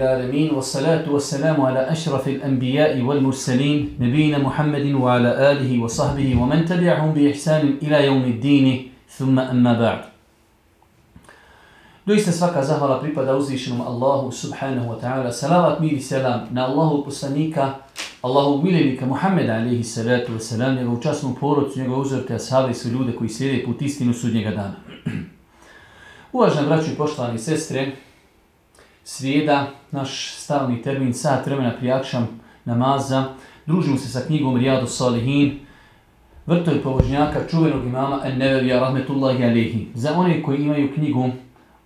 الحمد لله رب العالمين والصلاة والسلام على أشرف الأنبياء والمرسلين نبينا محمد وعلى آله وصحبه ومن تبعهم بإحسان إلى يوم الدين ثم أما بعد Doista svaka zahvala pripada uzvišenom Allahu subhanahu wa ta'ala. Salavat mir i selam na Allahu poslanika, Allahu miljenika Muhammeda alaihi salatu wa salam, njegovu časnu porodcu, njegove uzorke, ashabi i sve ljude koji slijede put istinu sudnjega dana. Uvaženi braću i poštovani sestre, srijeda, naš stalni termin, sat vremena prijakšam namaza, družimo se sa knjigom Rijadu Salihin, vrtoj pobožnjaka čuvenog imama En-Nevelija Rahmetullahi Alehi. Za one koji imaju knjigu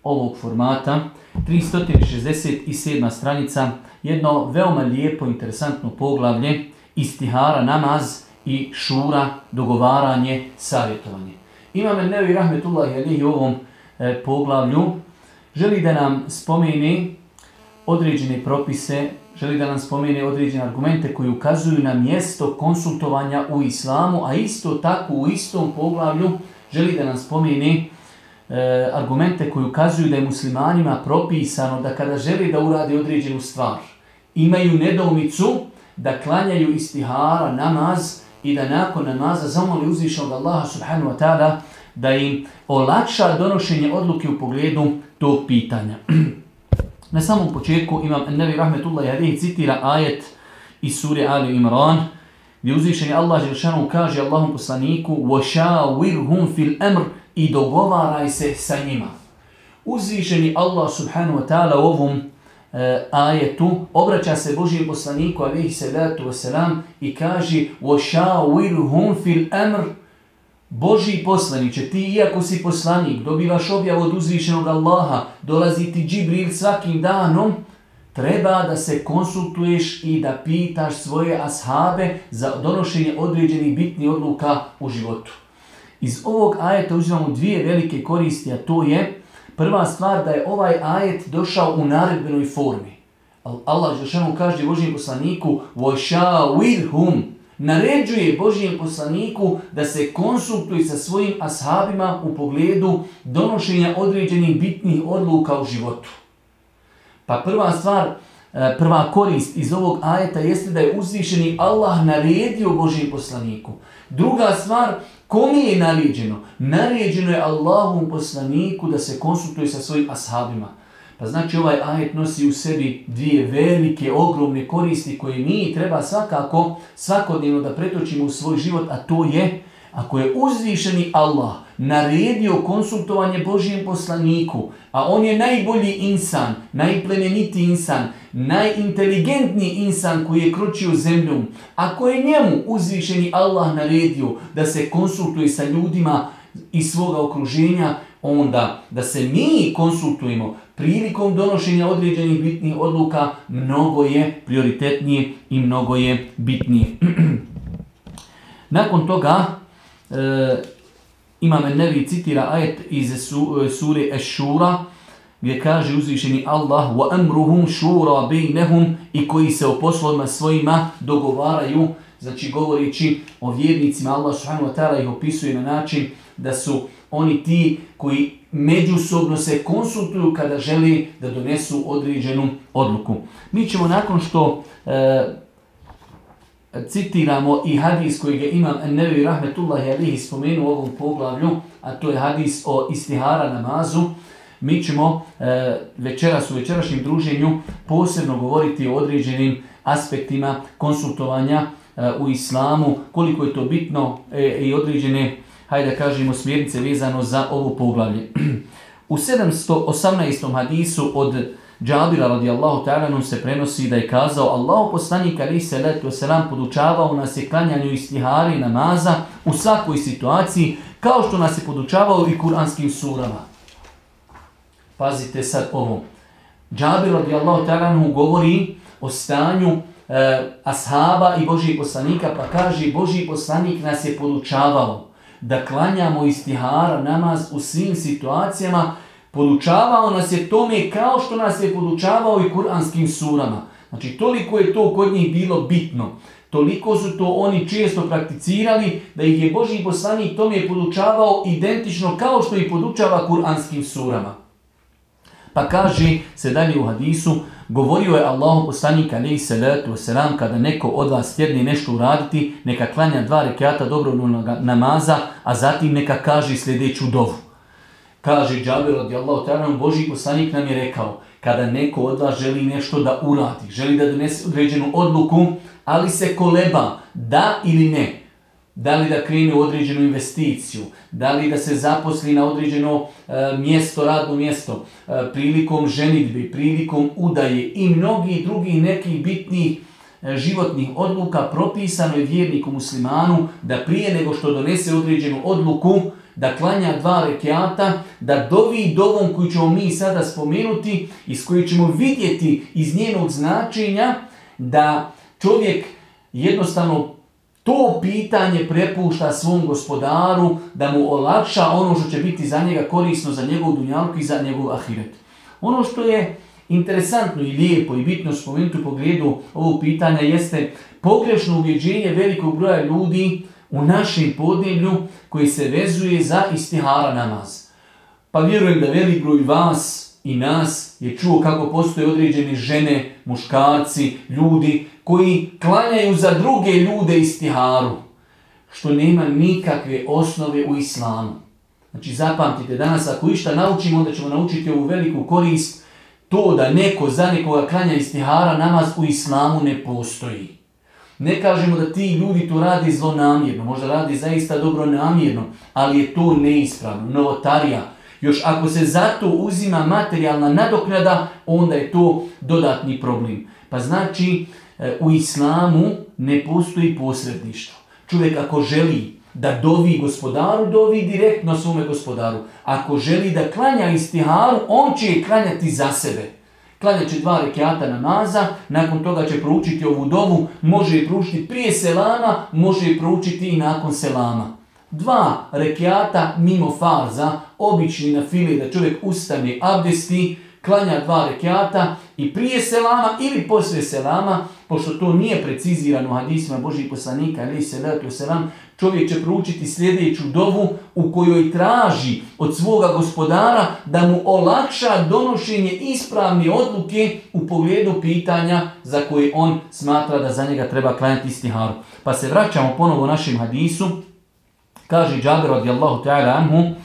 ovog formata, 367. stranica, jedno veoma lijepo, interesantno poglavlje, istihara, namaz i šura, dogovaranje, savjetovanje. Imam En-Nevi Rahmetullahi Alehi u ovom e, poglavlju želi da nam spomeni određene propise, želi da nam spomeni određene argumente koji ukazuju na mjesto konsultovanja u islamu, a isto tako u istom poglavlju želi da nam spomeni e, argumente koji ukazuju da je muslimanima propisano da kada želi da uradi određenu stvar, imaju nedoumicu da klanjaju istihara, namaz i da nakon namaza zamoli uzvišnog Allaha subhanahu wa ta'ala da im olakša donošenje odluke u pogledu tog pitanja. Na samom početku imam Nevi Rahmetullahi Alihi citira ajet iz sure Ali Imran gdje uzvišeni Allah Želšanu kaže Allahom poslaniku وَشَاوِرْهُمْ فِي الْأَمْرِ i dogovaraj se sa njima. Uzvišeni Allah subhanahu wa ta'ala u ovom e, ajetu obraća se Božijem poslaniku alihi salatu wasalam i kaže وَشَاوِرْهُمْ فِي الْأَمْرِ Boži poslaniće, ti iako si poslanik, dobivaš objav od uzvišenog Allaha, dolazi ti Džibril svakim danom, treba da se konsultuješ i da pitaš svoje ashabe za donošenje određenih bitnih odluka u životu. Iz ovog ajeta uzimamo dvije velike koristi, a to je prva stvar da je ovaj ajet došao u naredbenoj formi. Allah Žešanu kaže Božijem poslaniku وَشَاوِرْهُمْ naređuje Božijem poslaniku da se konsultuje sa svojim ashabima u pogledu donošenja određenih bitnih odluka u životu. Pa prva stvar, prva korist iz ovog ajeta jeste da je uzvišeni Allah naredio Božijem poslaniku. Druga stvar, kom je naređeno? Naređeno je Allahom poslaniku da se konsultuje sa svojim ashabima. Pa znači ovaj ajet nosi u sebi dvije velike, ogromne koristi koje mi treba svakako svakodnevno da pretočimo u svoj život, a to je ako je uzvišeni Allah naredio konsultovanje Božijem poslaniku, a on je najbolji insan, najplemeniti insan, najinteligentniji insan koji je kročio zemljom, ako je njemu uzvišeni Allah naredio da se konsultuje sa ljudima iz svoga okruženja, onda da se mi konsultujemo prilikom donošenja određenih bitnih odluka mnogo je prioritetnije i mnogo je bitnije. Nakon toga e, imam Nevi citira ajet iz su, e, sure Ešura gdje kaže uzvišeni Allah wa amruhum shura bainahum i koji se o poslovima svojima dogovaraju znači govoreći o vjernicima Allah subhanahu wa ta'ala ih opisuje na način da su oni ti koji međusobno se konsultuju kada želi da donesu određenu odluku. Mi ćemo nakon što e, citiramo i hadis koji ga imam Nevi Rahmetullahi alihi spomenu u ovom poglavlju, a to je hadis o istihara namazu, mi ćemo e, večeras u večerašnjem druženju posebno govoriti o određenim aspektima konsultovanja e, u islamu, koliko je to bitno e, i određene hajde kažemo, smjernice vezano za ovo poglavlje. U 718. hadisu od Džabira radijallahu ta'ala se prenosi da je kazao Allahu poslanik ali se letu selam podučavao nas je klanjanju istihari namaza u svakoj situaciji kao što nas je podučavao i kuranskim surama. Pazite sad ovo. Džabir radijallahu ta'ala govori o stanju e, ashaba i Božih poslanika pa kaže Božji poslanik nas je podučavao da klanjamo istihara, namaz u svim situacijama, podučavao nas je tome kao što nas je podučavao i kuranskim surama. Znači, toliko je to kod njih bilo bitno. Toliko su to oni često prakticirali da ih je Boži poslanik tome podučavao identično kao što ih podučava kuranskim surama. Pa kaže se dalje u hadisu, govorio je Allahu poslanik alaihi salatu wasalam, kada neko od vas tjedni nešto uraditi, neka klanja dva rekiata dobrovoljnog namaza, a zatim neka kaže sljedeću dovu. Kaže Džabir radijallahu ta'ala, Boži poslanik nam je rekao, kada neko od vas želi nešto da uradi, želi da donese određenu odluku, ali se koleba, da ili ne, da li da krene u određenu investiciju, da li da se zaposli na određeno e, mjesto, radno mjesto, e, prilikom ženitbe, prilikom udaje i mnogi drugi nekih bitnih e, životnih odluka propisano je vjerniku muslimanu da prije nego što donese određenu odluku, da klanja dva rekiata, da dovi dovom koju ćemo mi sada spomenuti i s ćemo vidjeti iz njenog značenja da čovjek jednostavno to pitanje prepušta svom gospodaru da mu olakša ono što će biti za njega korisno, za njegov dunjalku i za njegov ahiret. Ono što je interesantno i lijepo i bitno spomenuti u pogledu ovog pitanja jeste pogrešno uvjeđenje velikog broja ljudi u našem podneblju koji se vezuje za istihara namaz. Pa vjerujem da velik broj vas i nas je čuo kako postoje određene žene, muškarci, ljudi koji klanjaju za druge ljude istiharu, što nema nikakve osnove u islamu. Znači zapamtite, danas ako išta naučimo, onda ćemo naučiti ovu veliku korist, to da neko za nekoga klanja istihara namaz u islamu ne postoji. Ne kažemo da ti ljudi to radi zlonamjerno, možda radi zaista dobro namjerno, ali je to neispravno, novotarija. Još ako se zato uzima materijalna nadoknada, onda je to dodatni problem. Pa znači, u islamu ne postoji posredništvo. Čovjek ako želi da dovi gospodaru, dovi direktno svome gospodaru. Ako želi da klanja istiharu, on će je klanjati za sebe. Klanjat će dva rekiata namaza, nakon toga će proučiti ovu dovu, može je proučiti prije selama, može je proučiti i nakon selama. Dva rekiata mimo farza, obični na fili da čovjek ustane abdesti, klanja dva rekiata i prije selama ili poslije selama, pošto to nije precizirano u hadisima Božih poslanika, ali se selam, čovjek će proučiti sljedeću dovu u kojoj traži od svoga gospodara da mu olakša donošenje ispravne odluke u pogledu pitanja za koje on smatra da za njega treba klanjati istiharu. Pa se vraćamo ponovo našem hadisu. Kaže Džabir radijallahu ta'ala anhu,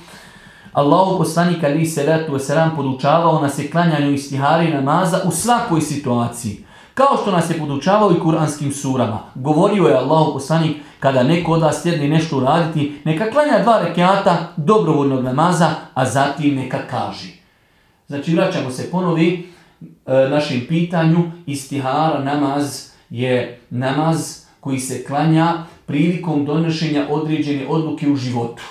Allahu poslanik ali salatu wasalam podučavao nas je klanjanju istihari namaza u svakoj situaciji. Kao što nas je podučavao i kuranskim surama. Govorio je Allahu poslanik kada neko od vas nešto uraditi, neka klanja dva rekiata dobrovoljnog namaza, a zatim neka kaži. Znači vraćamo se ponovi e, našem pitanju. Istihara namaz je namaz koji se klanja prilikom donošenja određene odluke u životu.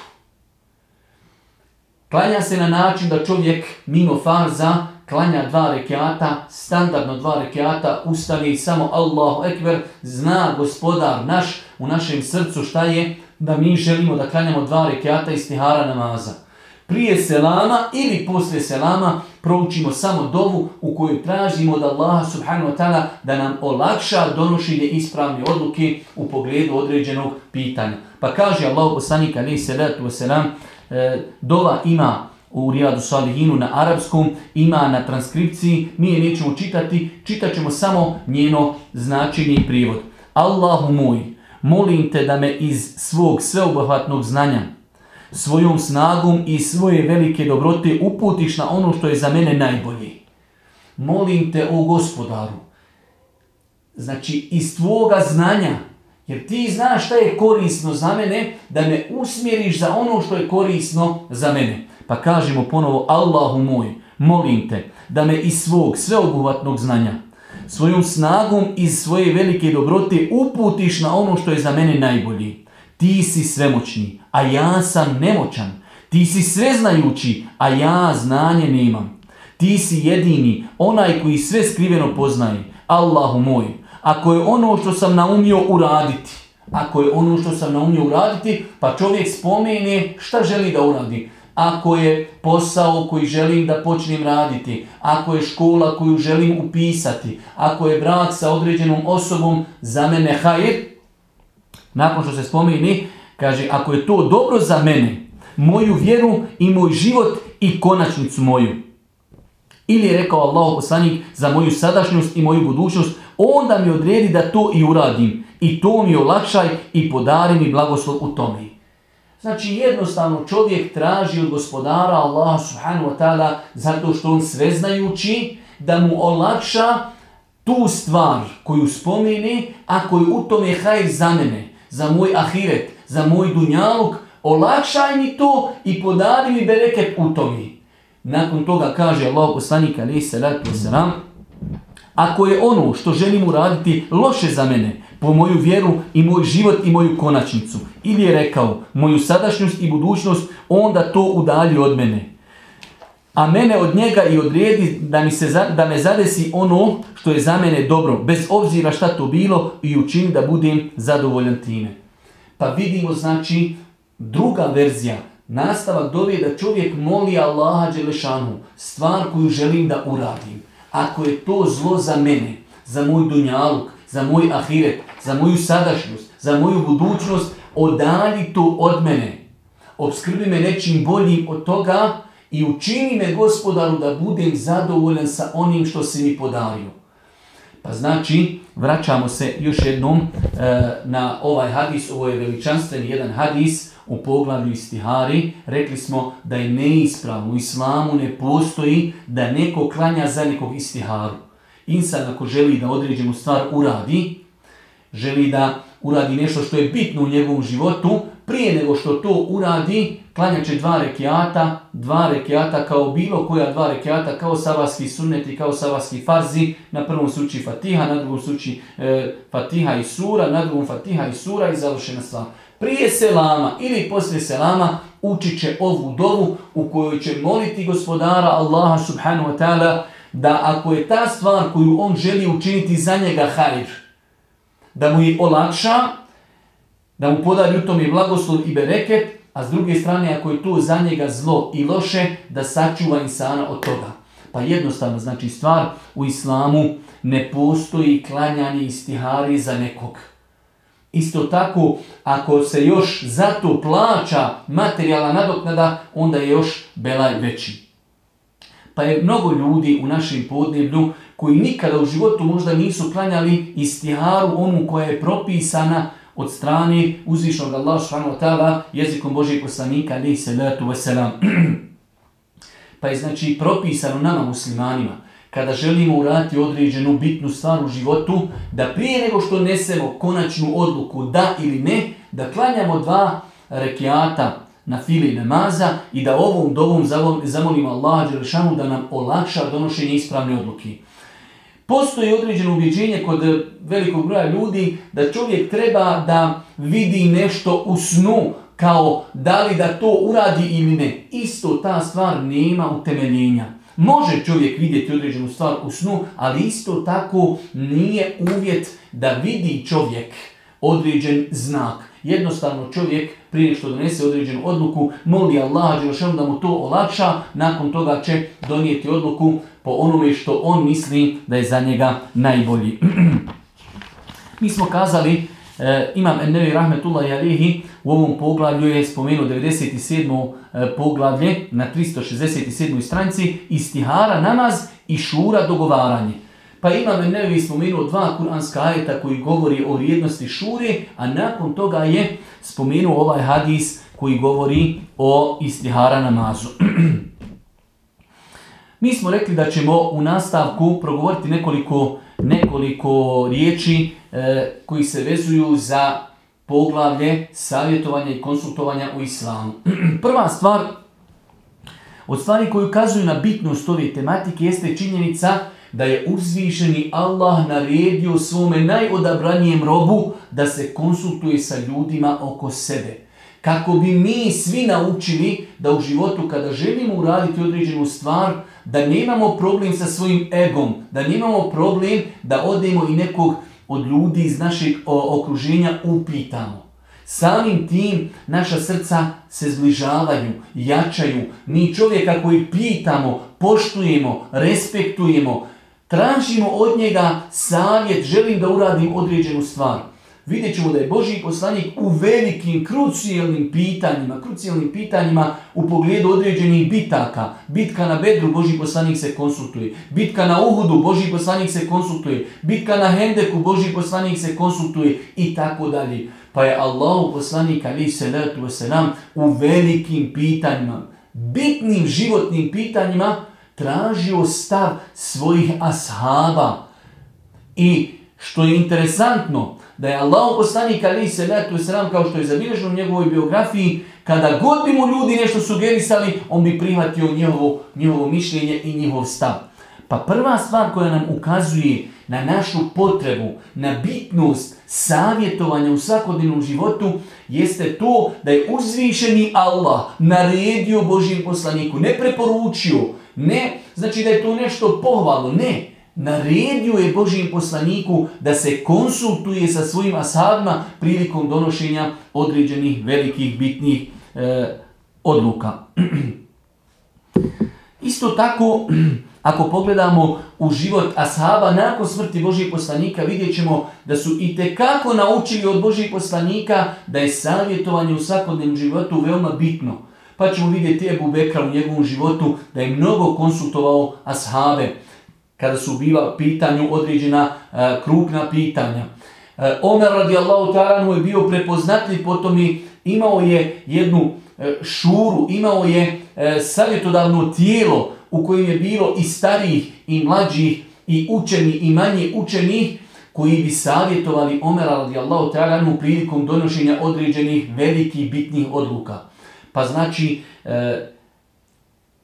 Klanja se na način da čovjek mimo farza klanja dva rekiata, standardno dva rekiata, ustani samo Allahu Ekber, zna gospodar naš u našem srcu šta je da mi želimo da klanjamo dva rekiata iz tihara namaza. Prije selama ili poslije selama proučimo samo dovu u kojoj tražimo od Allaha subhanahu wa ta'ala da nam olakša donošenje ispravne odluke u pogledu određenog pitanja. Pa kaže Allah poslanik alaihi salatu wasalam, dova ima u Rijadu Salihinu na arapskom, ima na transkripciji, mi je nećemo čitati, čitat ćemo samo njeno značenje i prijevod. Allahu moj, molim te da me iz svog sveobuhvatnog znanja, svojom snagom i svoje velike dobrote uputiš na ono što je za mene najbolje. Molim te, o gospodaru, znači iz tvoga znanja, jer ti znaš šta je korisno za mene, da me usmjeriš za ono što je korisno za mene. Pa kažemo ponovo, Allahu moj, molim te da me iz svog sveobuhvatnog znanja, svojom snagom iz svoje velike dobrote uputiš na ono što je za mene najbolji. Ti si svemoćni, a ja sam nemoćan. Ti si sveznajući, a ja znanje nemam. Ti si jedini, onaj koji sve skriveno poznaje. Allahu moj, ako je ono što sam naumio uraditi, ako je ono što sam naumio uraditi, pa čovjek spomene šta želi da uradi. Ako je posao koji želim da počnem raditi, ako je škola koju želim upisati, ako je brak sa određenom osobom za mene hajr, nakon što se spomeni, kaže, ako je to dobro za mene, moju vjeru i moj život i konačnicu moju. Ili je rekao Allah poslanik za moju sadašnjost i moju budućnost, onda mi odredi da to i uradim. I to mi olakšaj i podari mi blagoslov u tome. Znači jednostavno čovjek traži od gospodara Allah subhanahu wa ta'ala zato što on sveznajući da mu olakša tu stvar koju spomeni, a koju u tome hajr za mene, za moj ahiret, za moj dunjaluk, olakšaj mi to i podari mi bereket u tome. Nakon toga kaže Allah poslanik alaihi salatu wasalam, ako je ono što želim uraditi loše za mene, po moju vjeru i moj život i moju konačnicu, ili je rekao moju sadašnjost i budućnost, onda to udalji od mene. A mene od njega i odredi da, mi se, da me zadesi ono što je za mene dobro, bez obzira šta to bilo i učini da budem zadovoljan time. Pa vidimo znači druga verzija, nastavak dove da čovjek moli Allaha Đelešanu, stvar koju želim da uradim. Ako je to zlo za mene, za moj dunjaluk, za moj ahiret, za moju sadašnjost, za moju budućnost, odali to od mene. Obskrbi me nečim boljim od toga i učini me gospodaru da budem zadovoljan sa onim što si mi podario. Pa znači, vraćamo se još jednom e, na ovaj hadis, ovo je veličanstveni jedan hadis u poglavlju istihari. Rekli smo da je neispravno, u islamu ne postoji da neko klanja za nekog istiharu. Insan ako želi da određenu stvar uradi, želi da uradi nešto što je bitno u njegovom životu, prije nego što to uradi, klanjat će dva rekiata, dva rekiata kao bilo koja dva rekiata, kao savadski sunneti, kao savadski farzi, na prvom suči Fatiha, na drugom suči e, Fatiha i Sura, na drugom Fatiha i Sura i završena stvar. Prije selama ili poslije selama učit će ovu dovu u kojoj će moliti gospodara Allaha subhanahu wa ta'ala da ako je ta stvar koju on želi učiniti za njega harir, da mu je olakša, da mu podari u tom i blagoslov i bereket, a s druge strane ako je to za njega zlo i loše, da sačuva insana od toga. Pa jednostavno, znači stvar u islamu ne postoji klanjanje istihari za nekog. Isto tako, ako se još za to plaća materijala nadoknada, onda je još belaj veći. Pa je mnogo ljudi u našem podneblju koji nikada u životu možda nisu klanjali istiharu onu koja je propisana od strane uzvišnog Allah subhanahu jezikom Božeg poslanika alaihi salatu wasalam. pa je znači propisano nama muslimanima kada želimo uraditi određenu bitnu stvar u životu, da prije nego što nesemo konačnu odluku da ili ne, da klanjamo dva rekiata na fili namaza i da ovom dovom zamolimo Allaha Đelešanu da nam olakša donošenje ispravne odluke. Postoji određeno ubjeđenje kod velikog broja ljudi da čovjek treba da vidi nešto u snu kao da li da to uradi ili ne. Isto ta stvar nema utemeljenja. Može čovjek vidjeti određenu stvar u snu, ali isto tako nije uvjet da vidi čovjek određen znak. Jednostavno čovjek prije što donese određenu odluku moli Allah da mu to olakša, nakon toga će donijeti odluku po onome što on misli da je za njega najbolji. Mi smo kazali, e, imam Ennevi Rahmetullah Alihi u ovom poglavlju je spomenuo 97. E, poglavlje na 367. stranici istihara, namaz i šura dogovaranje. Pa imam Ennevi spomenuo dva kuranska ajeta koji govori o vrijednosti šure, a nakon toga je spomenuo ovaj hadis koji govori o istihara namazu. Mi smo rekli da ćemo u nastavku progovoriti nekoliko, nekoliko riječi e, koji se vezuju za poglavlje savjetovanja i konsultovanja u islamu. Prva stvar, od stvari koji ukazuju na bitnost ove tematike jeste činjenica da je uzvišeni Allah naredio svome najodabranijem robu da se konsultuje sa ljudima oko sebe kako bi mi svi naučili da u životu kada želimo uraditi određenu stvar, da nemamo problem sa svojim egom, da nemamo problem da odemo i nekog od ljudi iz našeg okruženja upitamo. Samim tim naša srca se zbližavaju, jačaju. Mi čovjeka koji pitamo, poštujemo, respektujemo, tražimo od njega savjet, želim da uradim određenu stvar. Vidjet ćemo da je Boži poslanik u velikim, krucijalnim pitanjima, krucijalnim pitanjima u pogledu određenih bitaka. Bitka na Bedru, Boži poslanik se konsultuje. Bitka na Uhudu, Boži poslanik se konsultuje. Bitka na Hendeku, Boži poslanik se konsultuje i tako dalje. Pa je Allah poslanik ali se letu nam u velikim pitanjima, bitnim životnim pitanjima tražio stav svojih ashaba. I što je interesantno, da je Allah poslanik ali se letu nam kao što je zabilježeno u njegovoj biografiji, kada god bi mu ljudi nešto sugerisali, on bi prihvatio njihovo, njihovo mišljenje i njihov stav. Pa prva stvar koja nam ukazuje na našu potrebu, na bitnost savjetovanja u svakodnevnom životu, jeste to da je uzvišeni Allah naredio Božijem poslaniku, ne preporučio, ne, znači da je to nešto pohvalno, ne. Naredio je Božijem poslaniku da se konsultuje sa svojim asadima prilikom donošenja određenih velikih bitnih e, odluka. Isto tako, ako pogledamo u život ashaba nakon smrti Božih poslanika, vidjet ćemo da su i tekako naučili od Božih poslanika da je savjetovanje u svakodnevnom životu veoma bitno. Pa ćemo vidjeti Ebu Bekra u njegovom životu da je mnogo konsultovao ashabe kada su bila pitanju određena e, krupna pitanja. E, Omer radijallahu ta'ala je bio prepoznatljiv, potom i imao je jednu e, šuru, imao je e, savjetodavno tijelo u kojem je bilo i starijih i mlađih i učeni i manje učenih koji bi savjetovali Omera radijallahu ta'ala prilikom donošenja određenih velikih bitnih odluka. Pa znači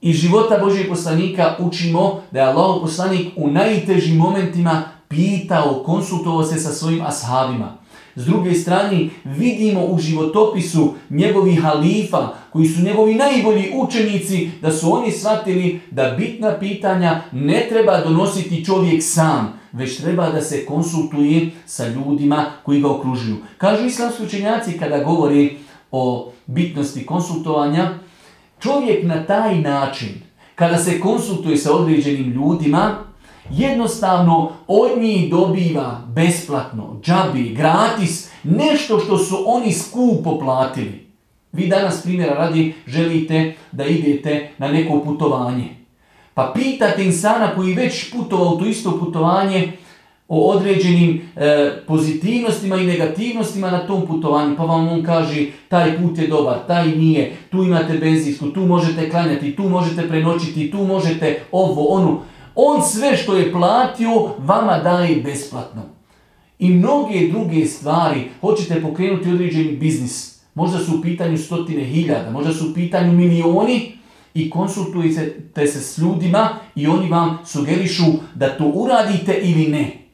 iz života Božeg poslanika učimo da je Allah poslanik u najtežim momentima pitao, konsultovao se sa svojim ashabima. S druge strane, vidimo u životopisu njegovih halifa, koji su njegovi najbolji učenici, da su oni shvatili da bitna pitanja ne treba donositi čovjek sam, već treba da se konsultuje sa ljudima koji ga okružuju. Kažu islamski učenjaci kada govori o bitnosti konsultovanja, čovjek na taj način, kada se konsultuje sa određenim ljudima, jednostavno od njih dobiva besplatno, džabi, gratis, nešto što su oni skupo platili. Vi danas primjera radi želite da idete na neko putovanje. Pa pitate insana koji već putovao to isto putovanje o određenim e, pozitivnostima i negativnostima na tom putovanju. Pa vam on kaže taj put je dobar, taj nije, tu imate benzinsku, tu možete klanjati, tu možete prenoćiti, tu možete ovo, ono. On sve što je platio vama daje besplatno. I mnoge druge stvari, hoćete pokrenuti određeni biznis, možda su u pitanju stotine hiljada, možda su u pitanju milioni i konsultujete se s ljudima i oni vam sugerišu da to uradite ili ne.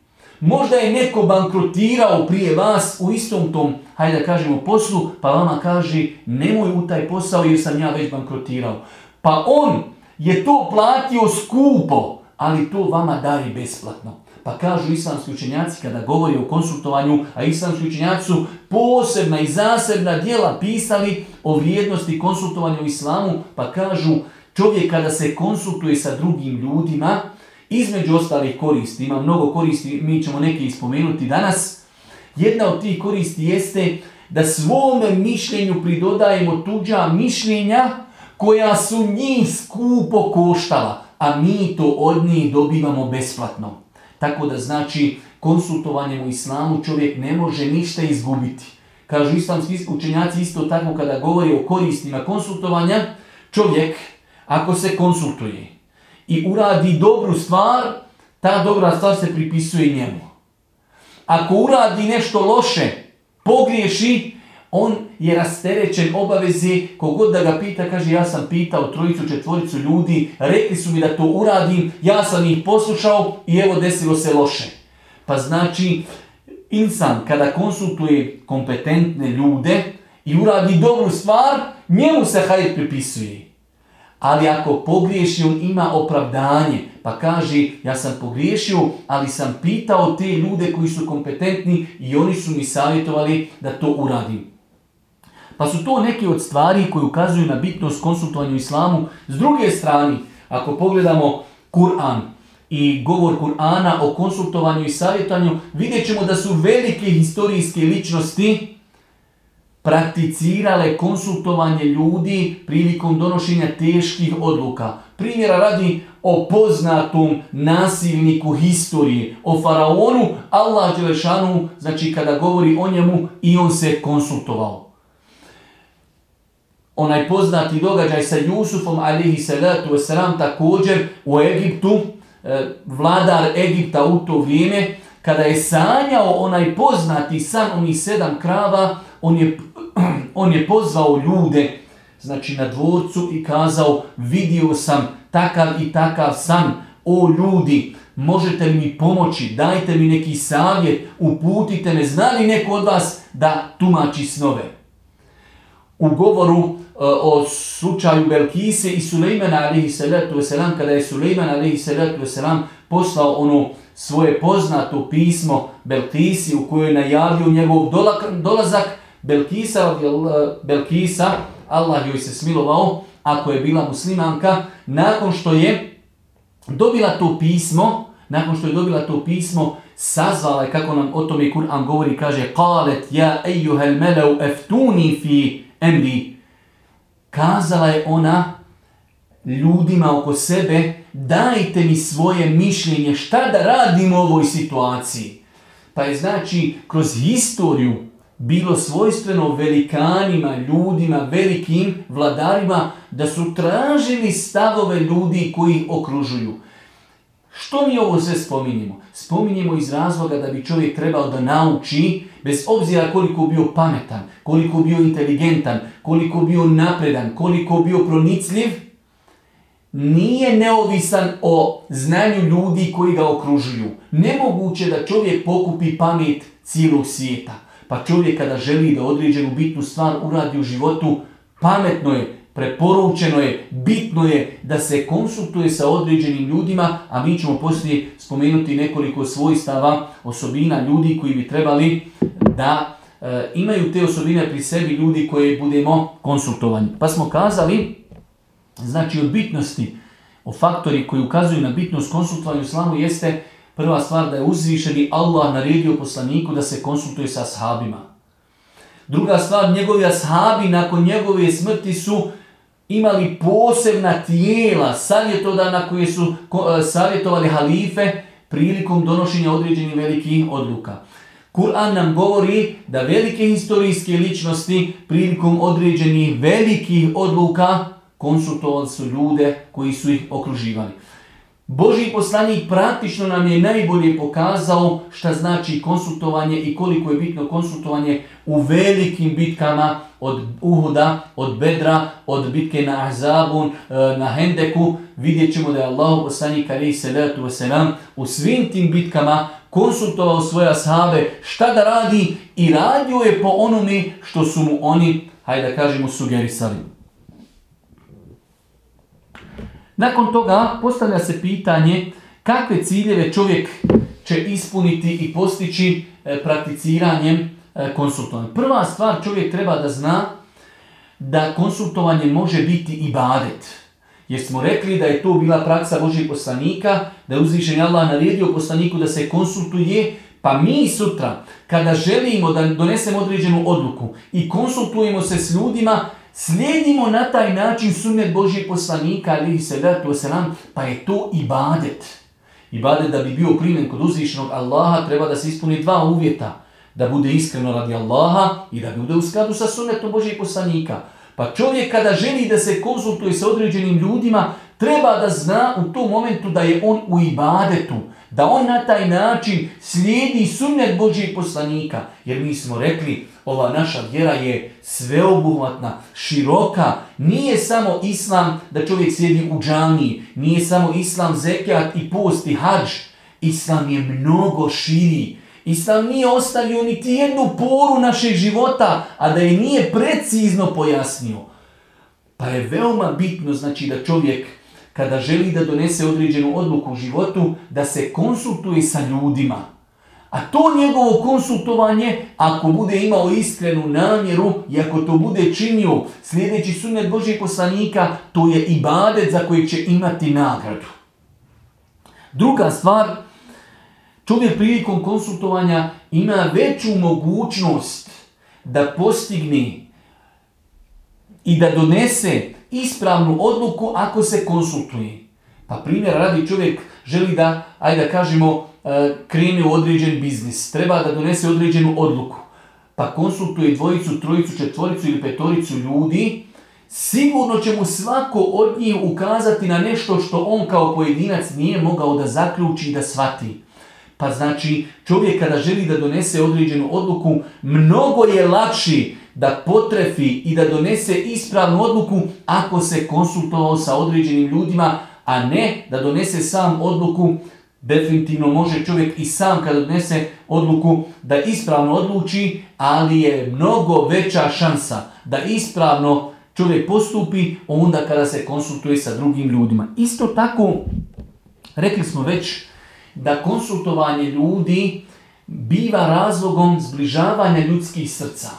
Možda je neko bankrotirao prije vas u istom tom, hajde da kažemo, poslu, pa vama kaže nemoj u taj posao jer sam ja već bankrotirao. Pa on je to platio skupo, ali to vama daje besplatno. Pa kažu islamski učenjaci kada govori o konsultovanju, a islamski učenjaci su posebna i zasebna dijela pisali o vrijednosti konsultovanja u islamu, pa kažu čovjek kada se konsultuje sa drugim ljudima, između ostalih koristi, ima mnogo koristi, mi ćemo neke ispomenuti danas, jedna od tih koristi jeste da svome mišljenju pridodajemo tuđa mišljenja koja su njih skupo koštala a mi to od njih dobivamo besplatno. Tako da znači konsultovanjem u islamu čovjek ne može ništa izgubiti. Kažu islamski učenjaci isto tako kada govori o koristima konsultovanja, čovjek ako se konsultuje i uradi dobru stvar, ta dobra stvar se pripisuje njemu. Ako uradi nešto loše, pogriješi, on je rasterećen obavezi, kogod da ga pita, kaže ja sam pitao trojicu, četvoricu ljudi, rekli su mi da to uradim, ja sam ih poslušao i evo desilo se loše. Pa znači, insan kada konsultuje kompetentne ljude i uradi dobru stvar, njemu se hajt pripisuje. Ali ako pogriješi, on ima opravdanje. Pa kaže, ja sam pogriješio, ali sam pitao te ljude koji su kompetentni i oni su mi savjetovali da to uradim. Pa su to neke od stvari koje ukazuju na bitnost konsultovanja u islamu. S druge strane, ako pogledamo Kur'an, i govor Kur'ana o konsultovanju i savjetanju, vidjet ćemo da su velike historijske ličnosti prakticirale konsultovanje ljudi prilikom donošenja teških odluka. Primjera radi o poznatom nasilniku historije, o faraonu, Allah Đelešanu, znači kada govori o njemu i on se konsultovao. Onaj poznati događaj sa Jusufom alihi salatu wasalam također u Egiptu, e, vladar Egipta u to vrijeme, kada je sanjao onaj poznati san onih sedam krava, on je, on je pozvao ljude znači na dvorcu i kazao vidio sam takav i takav san, o ljudi, možete mi pomoći, dajte mi neki savjet, uputite me, zna li neko od vas da tumači snove? U govoru uh, o slučaju Belkise i Sulejmana alihi salatu kada je Sulejman alihi salatu poslao ono svoje poznato pismo Belkisi u kojoj je najavio njegov dolazak, Belkisa, Belkisa, Allah joj se smilovao, ako je bila muslimanka, nakon što je dobila to pismo, nakon što je dobila to pismo, sazvala je, kako nam o tome Kur'an govori, kaže, qalet ja ejuhel meleu eftuni fi emri. Kazala je ona ljudima oko sebe, dajte mi svoje mišljenje, šta da radim u ovoj situaciji. Pa je znači, kroz historiju, bilo svojstveno velikanima, ljudima, velikim vladarima, da su tražili stavove ljudi koji ih okružuju. Što mi ovo sve spominjemo? Spominjemo iz razloga da bi čovjek trebao da nauči, bez obzira koliko bio pametan, koliko bio inteligentan, koliko bio napredan, koliko bio pronicljiv, nije neovisan o znanju ljudi koji ga okružuju. Nemoguće da čovjek pokupi pamet cijelog svijeta. Pa čovjek kada želi da određenu bitnu stvar uradi u životu, pametno je, preporučeno je, bitno je da se konsultuje sa određenim ljudima, a mi ćemo poslije spomenuti nekoliko svojstava, osobina ljudi koji bi trebali da e, imaju te osobine pri sebi ljudi koji budemo konsultovani. Pa smo kazali, znači od bitnosti, o faktori koji ukazuju na bitnost konsultovanja u islamu jeste Prva stvar da je uzvišeni Allah naredio poslaniku da se konsultuje sa ashabima. Druga stvar, njegovi ashabi nakon njegove smrti su imali posebna tijela savjetodana koje su e, savjetovali halife prilikom donošenja određenih velikih odluka. Kur'an nam govori da velike historijske ličnosti prilikom određenih velikih odluka konsultovali su ljude koji su ih okruživali. Boži poslanik praktično nam je najbolje pokazao šta znači konsultovanje i koliko je bitno konsultovanje u velikim bitkama od Uhuda, od Bedra, od bitke na Ahzabun, e, na Hendeku. Vidjet ćemo da je Allah poslanik alaihi salatu wasalam u svim tim bitkama konsultovao svoje ashabe šta da radi i radio je po onome što su mu oni, hajde da kažemo, sugerisali. Nakon toga postavlja se pitanje kakve ciljeve čovjek će ispuniti i postići e, prakticiranjem e, konsultovanja. Prva stvar čovjek treba da zna da konsultovanje može biti i badet. Jer smo rekli da je to bila praksa Božih poslanika, da je uzvišen Allah naredio poslaniku da se konsultuje, pa mi sutra, kada želimo da donesemo određenu odluku i konsultujemo se s ljudima, Slijedimo na taj način sunnet Božijeg poslanika, alihi salatu wasalam, pa je to ibadet. Ibadet da bi bio primjen kod uzvišenog Allaha treba da se ispuni dva uvjeta. Da bude iskreno radi Allaha i da bude u skladu sa sunnetom Božijeg poslanika. Pa čovjek kada želi da se konsultuje sa određenim ljudima, treba da zna u tom momentu da je on u ibadetu. Da on na taj način slijedi sunnet Božijeg poslanika. Jer mi smo rekli, ova naša vjera je sveobuhvatna, široka. Nije samo islam da čovjek sjedi u džaniji, nije samo islam zekijat i post i hađ. Islam je mnogo širi. Islam nije ostavio niti jednu poru našeg života, a da je nije precizno pojasnio. Pa je veoma bitno znači da čovjek kada želi da donese određenu odluku u životu, da se konsultuje sa ljudima. A to njegovo konsultovanje, ako bude imao iskrenu namjeru i ako to bude činio sljedeći sunet Božih poslanika, to je ibadet za koji će imati nagradu. Druga stvar, čovjek prilikom konsultovanja ima veću mogućnost da postigne i da donese ispravnu odluku ako se konsultuje. Pa primjer radi čovjek želi da, ajde da kažemo, e, krene u određen biznis, treba da donese određenu odluku, pa konsultuje dvojicu, trojicu, četvoricu ili petoricu ljudi, sigurno će mu svako od njih ukazati na nešto što on kao pojedinac nije mogao da zaključi i da shvati. Pa znači, čovjek kada želi da donese određenu odluku, mnogo je lakši da potrefi i da donese ispravnu odluku ako se konsultovao sa određenim ljudima, a ne da donese sam odluku, definitivno može čovjek i sam kada donese odluku da ispravno odluči, ali je mnogo veća šansa da ispravno čovjek postupi onda kada se konsultuje sa drugim ljudima. Isto tako, rekli smo već da konsultovanje ljudi biva razlogom zbližavanja ljudskih srca.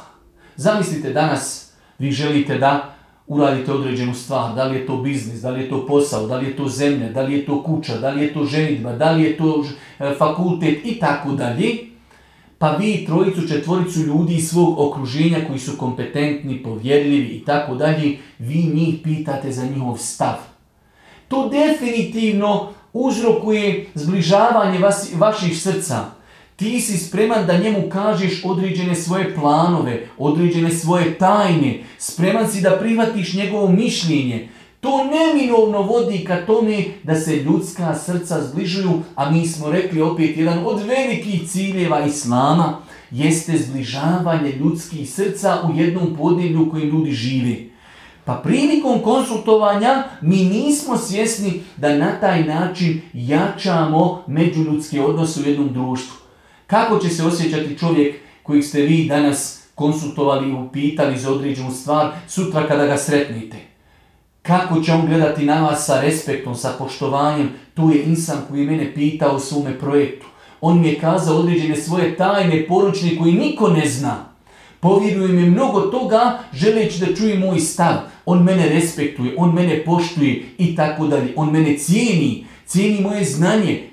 Zamislite danas, vi želite da uradite određenu stvar, da li je to biznis, da li je to posao, da li je to zemlja, da li je to kuća, da li je to ženitba, da li je to e, fakultet i tako dalje, pa vi trojicu, četvoricu ljudi iz svog okruženja koji su kompetentni, povjerljivi i tako dalje, vi njih pitate za njihov stav. To definitivno uzrokuje zbližavanje vaših srca. Ti si spreman da njemu kažeš određene svoje planove, određene svoje tajne, spreman si da prihvatiš njegovo mišljenje. To neminovno vodi ka tome da se ljudska srca zbližuju, a mi smo rekli opet jedan od velikih ciljeva Islama jeste zbližavanje ljudskih srca u jednom podneblju u kojem ljudi žive. Pa prilikom konsultovanja mi nismo svjesni da na taj način jačamo međuljudske odnose u jednom društvu. Kako će se osjećati čovjek kojeg ste vi danas konsultovali i upitali za određenu stvar sutra kada ga sretnite? Kako će on gledati na vas sa respektom, sa poštovanjem? Tu je insan koji je mene pitao o svome projektu. On mi je kazao određene svoje tajne poručne koji niko ne zna. Povjeruje mi mnogo toga želeći da čuje moj stav. On mene respektuje, on mene poštuje i tako dalje. On mene cijeni, cijeni moje znanje.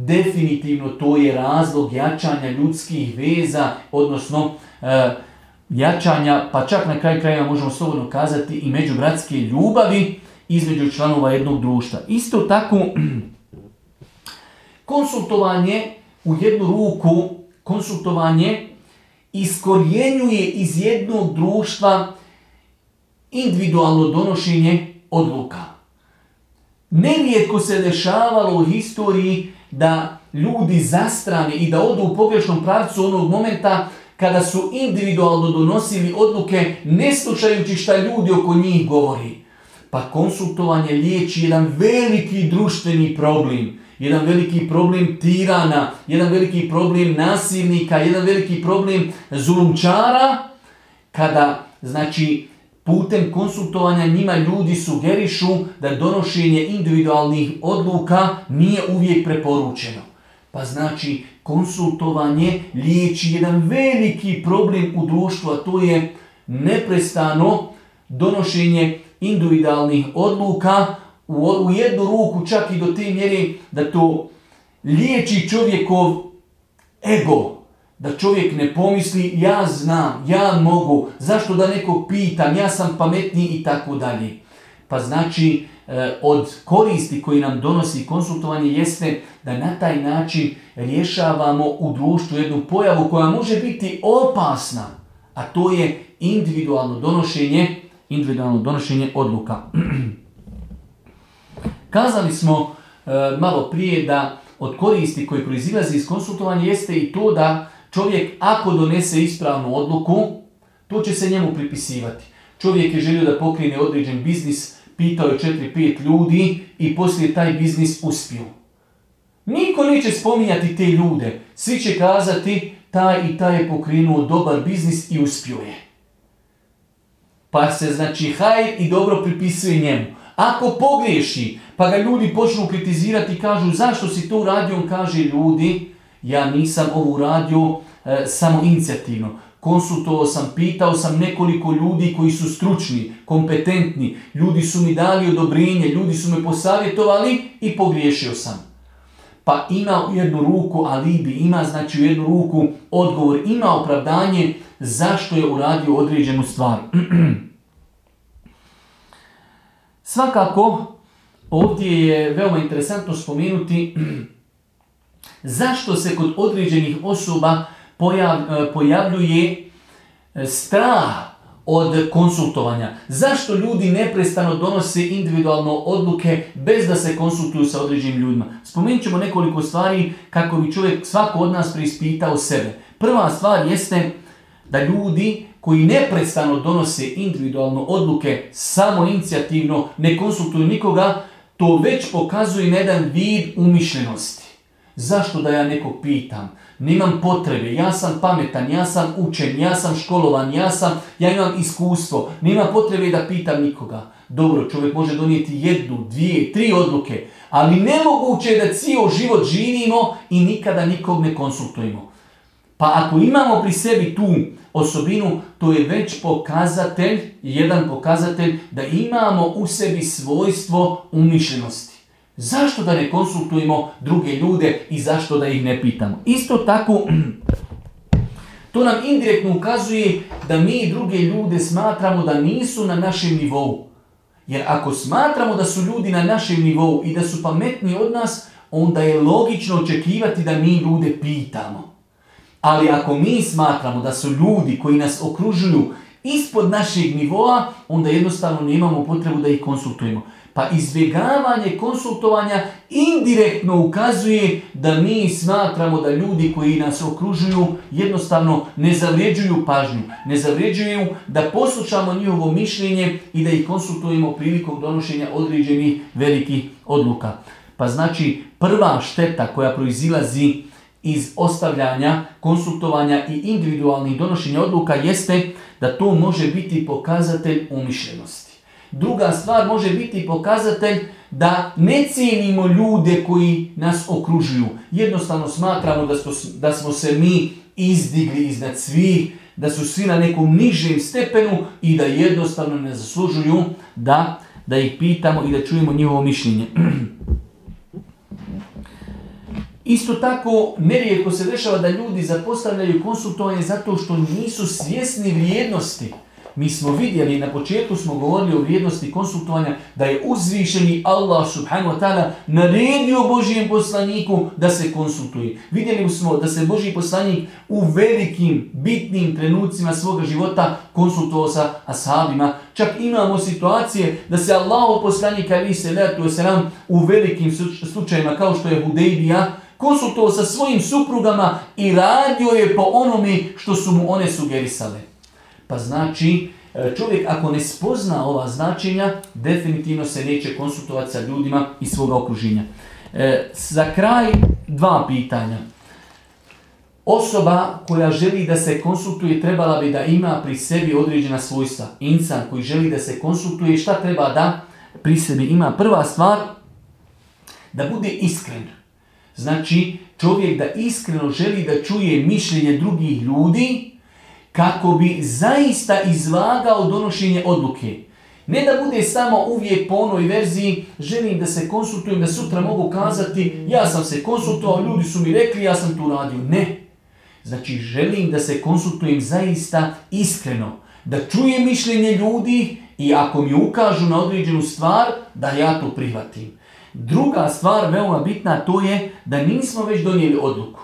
Definitivno to je razlog jačanja ljudskih veza, odnosno e, jačanja, pa čak na kraju krajeva možemo slobodno kazati i međubratske ljubavi između članova jednog društva. Isto tako, konsultovanje u jednu ruku, konsultovanje iskorjenjuje iz jednog društva individualno donošenje odluka. Nerijetko se dešavalo u historiji da ljudi zastrane i da odu u pogrešnom pravcu onog momenta kada su individualno donosili odluke ne slušajući šta ljudi oko njih govori. Pa konsultovanje liječi jedan veliki društveni problem jedan veliki problem tirana, jedan veliki problem nasilnika, jedan veliki problem zulumčara, kada, znači, putem konsultovanja njima ljudi sugerišu da donošenje individualnih odluka nije uvijek preporučeno. Pa znači, konsultovanje liječi jedan veliki problem u društvu, a to je neprestano donošenje individualnih odluka u, jednu ruku čak i do te mjere da to liječi čovjekov ego. Da čovjek ne pomisli ja znam, ja mogu, zašto da nekog pitam, ja sam pametniji i tako dalje. Pa znači e, od koristi koji nam donosi konsultovanje jeste da na taj način rješavamo u društvu jednu pojavu koja može biti opasna, a to je individualno donošenje, individualno donošenje odluka. Kazali smo e, malo prije da od koristi koje proizilazi iz konsultovanja jeste i to da čovjek ako donese ispravnu odluku, to će se njemu pripisivati. Čovjek je želio da pokrene određen biznis, pitao je 4-5 ljudi i poslije taj biznis uspio. Niko neće spominjati te ljude. Svi će kazati taj i taj je pokrenuo dobar biznis i uspio je. Pa se znači haj i dobro pripisuje njemu. Ako pogriješi, pa ga ljudi počnu kritizirati i kažu zašto si to uradio, on kaže ljudi, ja nisam ovo uradio e, samo inicijativno. Konsultovao sam, pitao sam nekoliko ljudi koji su stručni, kompetentni, ljudi su mi dali odobrenje, ljudi su me posavjetovali i pogriješio sam. pa ima u jednu ruku alibi, ima znači u jednu ruku odgovor, ima opravdanje zašto je uradio određenu stvar. Svakako, ovdje je veoma interesantno spomenuti zašto se kod određenih osoba pojavljuje strah od konsultovanja. Zašto ljudi neprestano donose individualno odluke bez da se konsultuju sa određenim ljudima? Spomenut ćemo nekoliko stvari kako bi čovjek svako od nas preispitao sebe. Prva stvar jeste da ljudi koji neprestano donose individualno odluke samo inicijativno, ne konsultuju nikoga, to već pokazuje jedan vid umišljenosti. Zašto da ja nekog pitam? Nemam potrebe, ja sam pametan, ja sam učen, ja sam školovan, ja sam, ja imam iskustvo. Nema potrebe da pitam nikoga. Dobro, čovjek može donijeti jednu, dvije, tri odluke, ali nemoguće je da cijel život živimo i nikada nikog ne konsultujemo. Pa ako imamo pri sebi tu osobinu, to je već pokazatelj, jedan pokazatelj da imamo u sebi svojstvo umišljenosti. Zašto da ne konsultujemo druge ljude i zašto da ih ne pitamo? Isto tako, to nam indirektno ukazuje da mi druge ljude smatramo da nisu na našem nivou. Jer ako smatramo da su ljudi na našem nivou i da su pametniji od nas, onda je logično očekivati da mi ljude pitamo. Ali ako mi smatramo da su ljudi koji nas okružuju ispod našeg nivoa, onda jednostavno nemamo potrebu da ih konsultujemo. Pa izbjegavanje konsultovanja indirektno ukazuje da mi smatramo da ljudi koji nas okružuju jednostavno ne zavređuju pažnju, ne zavređuju da poslušamo njihovo mišljenje i da ih konsultujemo prilikom donošenja određenih velikih odluka. Pa znači prva šteta koja proizilazi iz ostavljanja, konsultovanja i individualnih donošenja odluka jeste da to može biti pokazatelj umišljenosti. Druga stvar može biti pokazatelj da ne cijenimo ljude koji nas okružuju. Jednostavno smatramo da smo, da smo se mi izdigli iznad svih, da su svi na nekom nižem stepenu i da jednostavno ne zaslužuju da, da ih pitamo i da čujemo njihovo mišljenje. Isto tako, nerijetko se dešava da ljudi zapostavljaju konsultovanje zato što nisu svjesni vrijednosti. Mi smo vidjeli, na početku smo govorili o vrijednosti konsultovanja, da je uzvišeni Allah subhanahu wa ta'ala naredio Božijem poslaniku da se konsultuje. Vidjeli smo da se Božji poslanik u velikim, bitnim trenucima svoga života konsultovao sa ashabima. Čak imamo situacije da se Allah poslanik ali se letu u velikim slučajima kao što je Hudejbija, konsultovao sa svojim suprugama i radio je po onome što su mu one sugerisale. Pa znači, e, čovjek ako ne spozna ova značenja, definitivno se neće konsultovati sa ljudima iz svoga okruženja. E, za kraj dva pitanja. Osoba koja želi da se konsultuje trebala bi da ima pri sebi određena svojstva. Insan koji želi da se konsultuje, šta treba da pri sebi ima? Prva stvar, da bude iskren. Znači, čovjek da iskreno želi da čuje mišljenje drugih ljudi kako bi zaista izvagao donošenje odluke. Ne da bude samo uvijek po onoj verziji, želim da se konsultujem, da sutra mogu kazati, ja sam se konsultovao, ljudi su mi rekli, ja sam tu radio. Ne. Znači, želim da se konsultujem zaista iskreno, da čujem mišljenje ljudi i ako mi ukažu na određenu stvar, da ja to prihvatim. Druga stvar, veoma bitna, to je da nismo već donijeli odluku.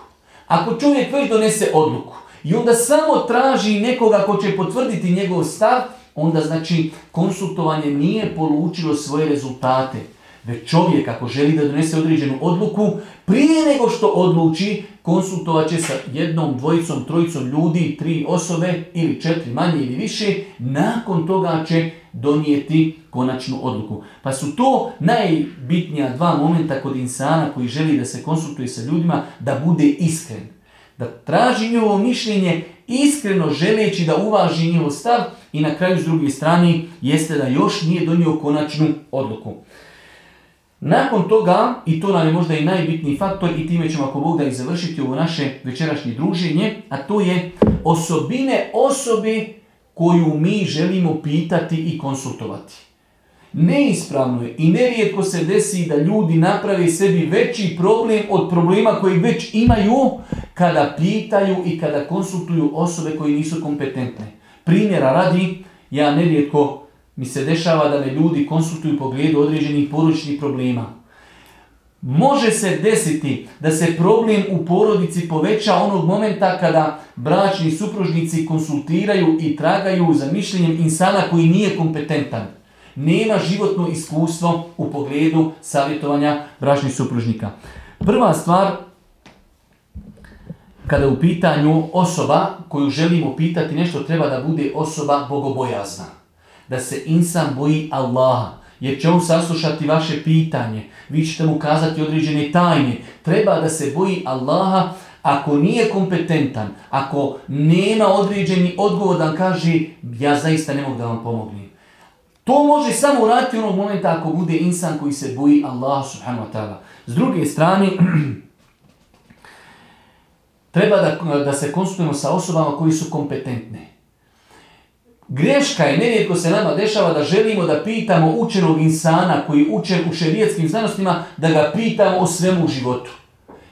Ako čovjek već donese odluku i onda samo traži nekoga ko će potvrditi njegov stav, onda znači konsultovanje nije polučilo svoje rezultate. Već čovjek ako želi da donese određenu odluku, prije nego što odluči, konsultovat će sa jednom, dvojicom, trojicom ljudi, tri osobe ili četiri manje ili više, nakon toga će donijeti konačnu odluku. Pa su to najbitnija dva momenta kod insana koji želi da se konsultuje sa ljudima, da bude iskren. Da traži njihovo mišljenje iskreno želeći da uvaži njihov stav i na kraju s druge strane jeste da još nije donio konačnu odluku. Nakon toga, i to nam je možda i najbitniji faktor, i time ćemo ako Bog da završiti ovo naše večerašnje druženje, a to je osobine osobe koju mi želimo pitati i konsultovati. Neispravno je i nerijetko se desi da ljudi naprave sebi veći problem od problema koji već imaju kada pitaju i kada konsultuju osobe koji nisu kompetentne. Primjera radi, ja nerijetko mi se dešava da me ljudi konsultuju u pogledu određenih poručnih problema. Može se desiti da se problem u porodici poveća onog momenta kada bračni supružnici konsultiraju i tragaju za mišljenjem insana koji nije kompetentan. Nema životno iskustvo u pogledu savjetovanja bračnih supružnika. Prva stvar, kada u pitanju osoba koju želimo pitati nešto, treba da bude osoba bogobojazna. Da se insan boji Allaha jer će on saslušati vaše pitanje, vi ćete mu kazati određene tajne. Treba da se boji Allaha ako nije kompetentan, ako nema određeni odgovor da kaže ja zaista ne mogu da vam pomognem. To može samo uraditi onog momenta ako bude insan koji se boji Allaha subhanahu wa ta'ala. S druge strane, treba da, da se konsultujemo sa osobama koji su kompetentne. Greška je, nerijetko se nama dešava da želimo da pitamo učenog insana koji uče u šerijetskim znanostima, da ga pitamo o svemu životu.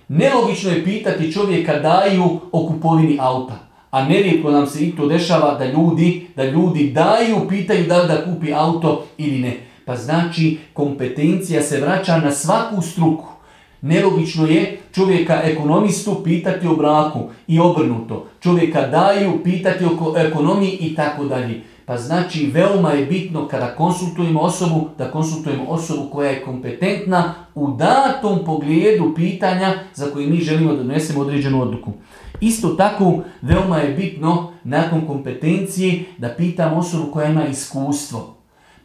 Nelogično je pitati čovjeka daju o kupovini auta. A nerijetko nam se i to dešava da ljudi, da ljudi daju, pitaju da li da kupi auto ili ne. Pa znači kompetencija se vraća na svaku struku. Nelogično je čovjeka ekonomistu pitati o braku i obrnuto. Čovjeka daju pitati o ekonomiji i tako dalje. Pa znači veoma je bitno kada konsultujemo osobu, da konsultujemo osobu koja je kompetentna u datom pogledu pitanja za koje mi želimo da donesemo određenu odluku. Isto tako veoma je bitno nakon kompetencije da pitamo osobu koja ima iskustvo.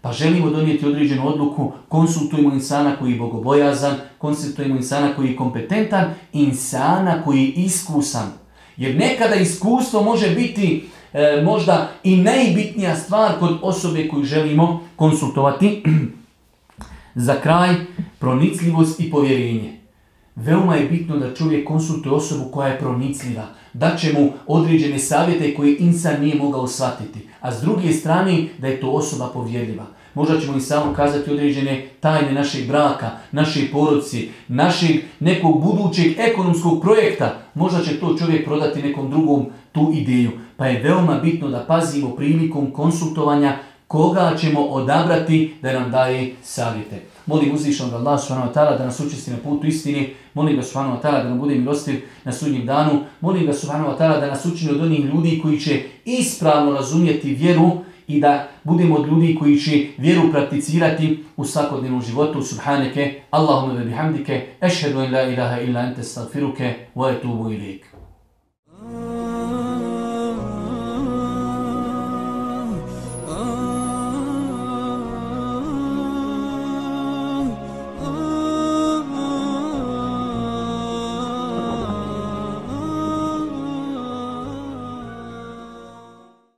Pa želimo donijeti određenu odluku, konsultujemo insana koji je bogobojazan, konsultujemo insana koji je kompetentan, insana koji je iskusan. Jer nekada iskustvo može biti e, možda i najbitnija stvar kod osobe koju želimo konsultovati. Za kraj, pronicljivost i povjerenje. Veoma je bitno da čovjek konsultuje osobu koja je pronicljiva, da će mu određene savjete koje insan nije mogao shvatiti, a s druge strane da je to osoba povjerljiva. Možda ćemo i samo kazati određene tajne našeg braka, naše porodci, našeg nekog budućeg ekonomskog projekta. Možda će to čovjek prodati nekom drugom tu ideju. Pa je veoma bitno da pazimo prilikom konsultovanja koga ćemo odabrati da nam daje savjete. Molim uzvišenog Allah subhanahu da nas učesti na putu istine. Molim ga subhanahu da nam bude milostiv na sudnjem danu. Molim ga subhanahu da nas učini od onih ljudi koji će ispravno razumjeti vjeru i da budemo od ljudi koji će vjeru prakticirati u svakodnevnom životu. Subhaneke, Allahumma bihamdike, ešhedu in la ilaha illa ente stagfiruke, wa etubu ilik.